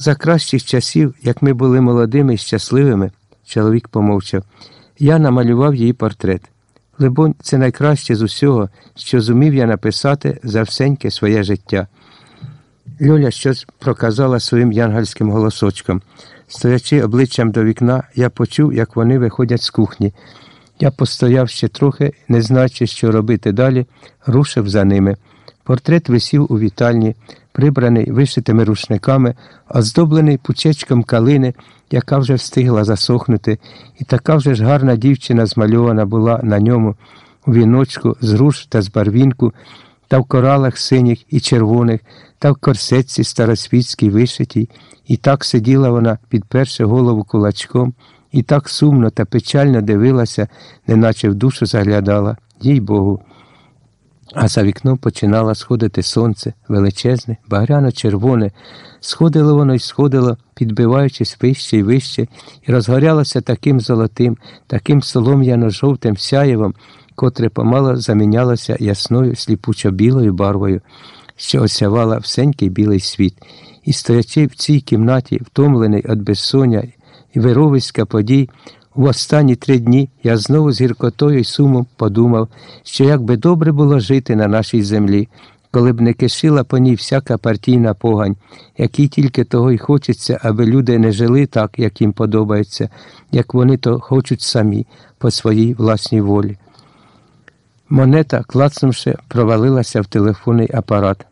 За кращих часів, як ми були молодими і щасливими, чоловік помовчав, я намалював її портрет. Либонь, це найкраще з усього, що зумів я написати за всеньке своє життя. Льоля щось проказала своїм янгольським голосочком. Стоячи обличчям до вікна, я почув, як вони виходять з кухні. Я постояв ще трохи, не знаючи, що робити далі, рушив за ними. Портрет висів у вітальні, прибраний вишитими рушниками, оздоблений пучечком калини, яка вже встигла засохнути, і така вже ж гарна дівчина змальована була на ньому у віночку з руш та з барвінку, та в коралах синіх і червоних, та в корсетці старосвітській вишитій, і так сиділа вона, підперши голову кулачком, і так сумно та печально дивилася, неначе в душу заглядала, їй Богу. А за вікном починало сходити сонце, величезне, багряно-червоне. Сходило воно й сходило, підбиваючись вище й вище, і розгорялося таким золотим, таким солом'яно-жовтим сяєвом, котре помало замінялося ясною сліпучо-білою барвою, що осявала всенький білий світ. І стоячи в цій кімнаті, втомлений від безсоння і вировиська подій, в останні три дні я знову з гіркотою й сумом подумав, що як би добре було жити на нашій землі, коли б не кишила по ній всяка партійна погань, якій тільки того й хочеться, аби люди не жили так, як їм подобається, як вони то хочуть самі, по своїй власній волі. Монета, клацнувши, провалилася в телефонний апарат.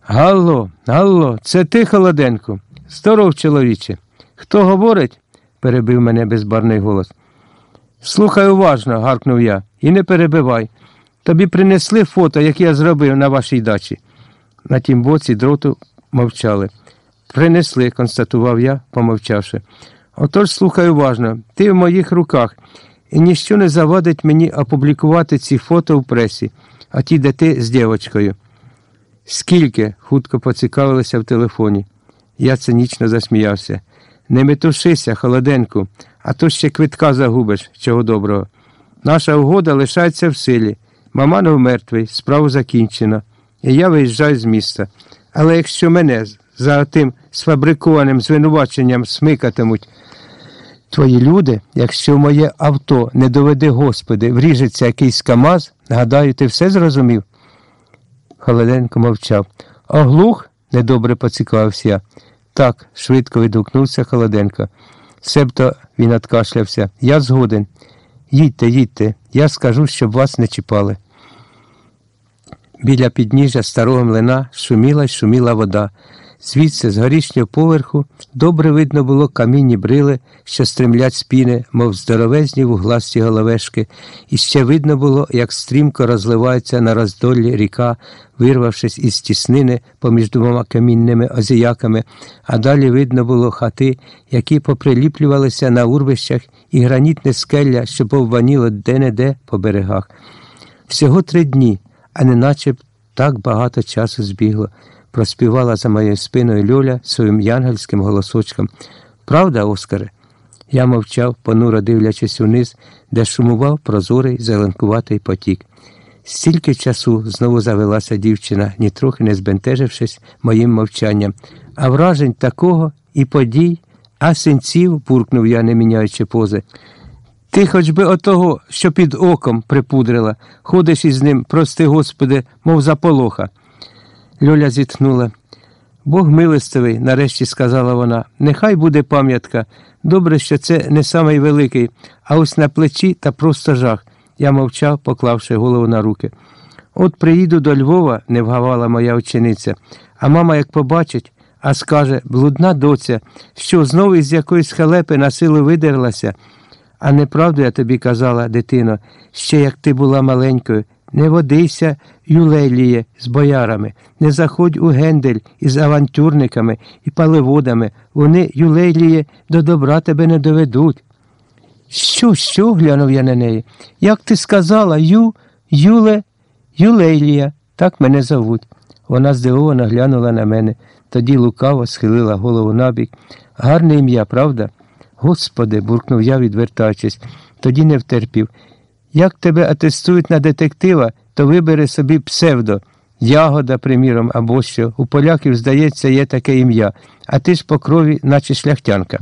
Галло, Галло, це ти, Холоденко? Здоров, чоловіче. Хто говорить? Перебив мене безбарний голос. Слухай уважно, гаркнув я, і не перебивай. Тобі принесли фото, яке я зробив на вашій дачі. На тім боці дроту мовчали. Принесли, констатував я, помовчавши. Отож, слухай уважно, ти в моїх руках, і ніщо не завадить мені опублікувати ці фото в пресі, а ті, де ти з дівочкою. Скільки? хутко поцікавилися в телефоні. Я цинічно засміявся. Не метушися, холоденку, а то ще квитка загубиш, чого доброго. Наша угода лишається в силі. Маманов мертвий, справу закінчено, і я виїжджаю з міста. Але якщо мене за тим сфабрикованим звинуваченням смикатимуть твої люди, якщо моє авто не доведе Господи, вріжеться якийсь Камаз, гадаю, ти все зрозумів? Холоденко мовчав. Оглух? недобре поцікавився я. Так, швидко відгукнувся Холоденко. Себто він откашлявся. Я згоден. Їдьте, їдьте, я скажу, щоб вас не чіпали. Біля підніжжя старого млина шуміла й шуміла вода. Звідси, з горішнього поверху, добре видно було камінні брили, що стремлять спіни, мов здоровезні вугласті головешки, і ще видно було, як стрімко розливається на роздолі ріка, вирвавшись із тіснини поміж двома камінними озіяками, а далі видно було хати, які поприліплювалися на урвищах, і гранітне скелля, що повваніло де-не-де по берегах. Всього три дні, а неначе так багато часу збігло проспівала за моєю спиною Льоля своїм янгельським голосочком. Правда, Оскаре? Я мовчав, понуро дивлячись униз, де шумував прозорий зеленкуватий потік. Стільки часу знову завелася дівчина, нітрохи не збентежившись моїм мовчанням, а вражень такого і подій, а синців, буркнув я, не міняючи пози. Ти хоч би отого, що під оком припудрила, ходиш із ним, прости, Господи, мов заполоха. Льоля зітхнула. Бог милостивий, нарешті сказала вона, нехай буде пам'ятка. Добре, що це не самий великий, а ось на плечі та просто жах. Я мовчав, поклавши голову на руки. От приїду до Львова, не вгавала моя учениця, а мама, як побачить, а скаже блудна доця, що знову із якоїсь халепи на силу видерлася. А неправду я тобі казала, дитино, ще як ти була маленькою, не водися, юлеліє, з боярами, не заходь у гендель із авантюрниками і паливодами. Вони, юлеліє, до добра тебе не доведуть. Що, що? глянув я на неї. Як ти сказала, Ю, Юле, Юлейлія, так мене зовуть. Вона здивовано глянула на мене, тоді лукаво схилила голову набік. Гарне ім'я, правда? Господи, буркнув я, відвертаючись, тоді не втерпів. Як тебе атестують на детектива, то вибери собі псевдо ягода, приміром, або що. У поляків, здається, є таке ім'я, а ти ж по крові, наче шляхтянка.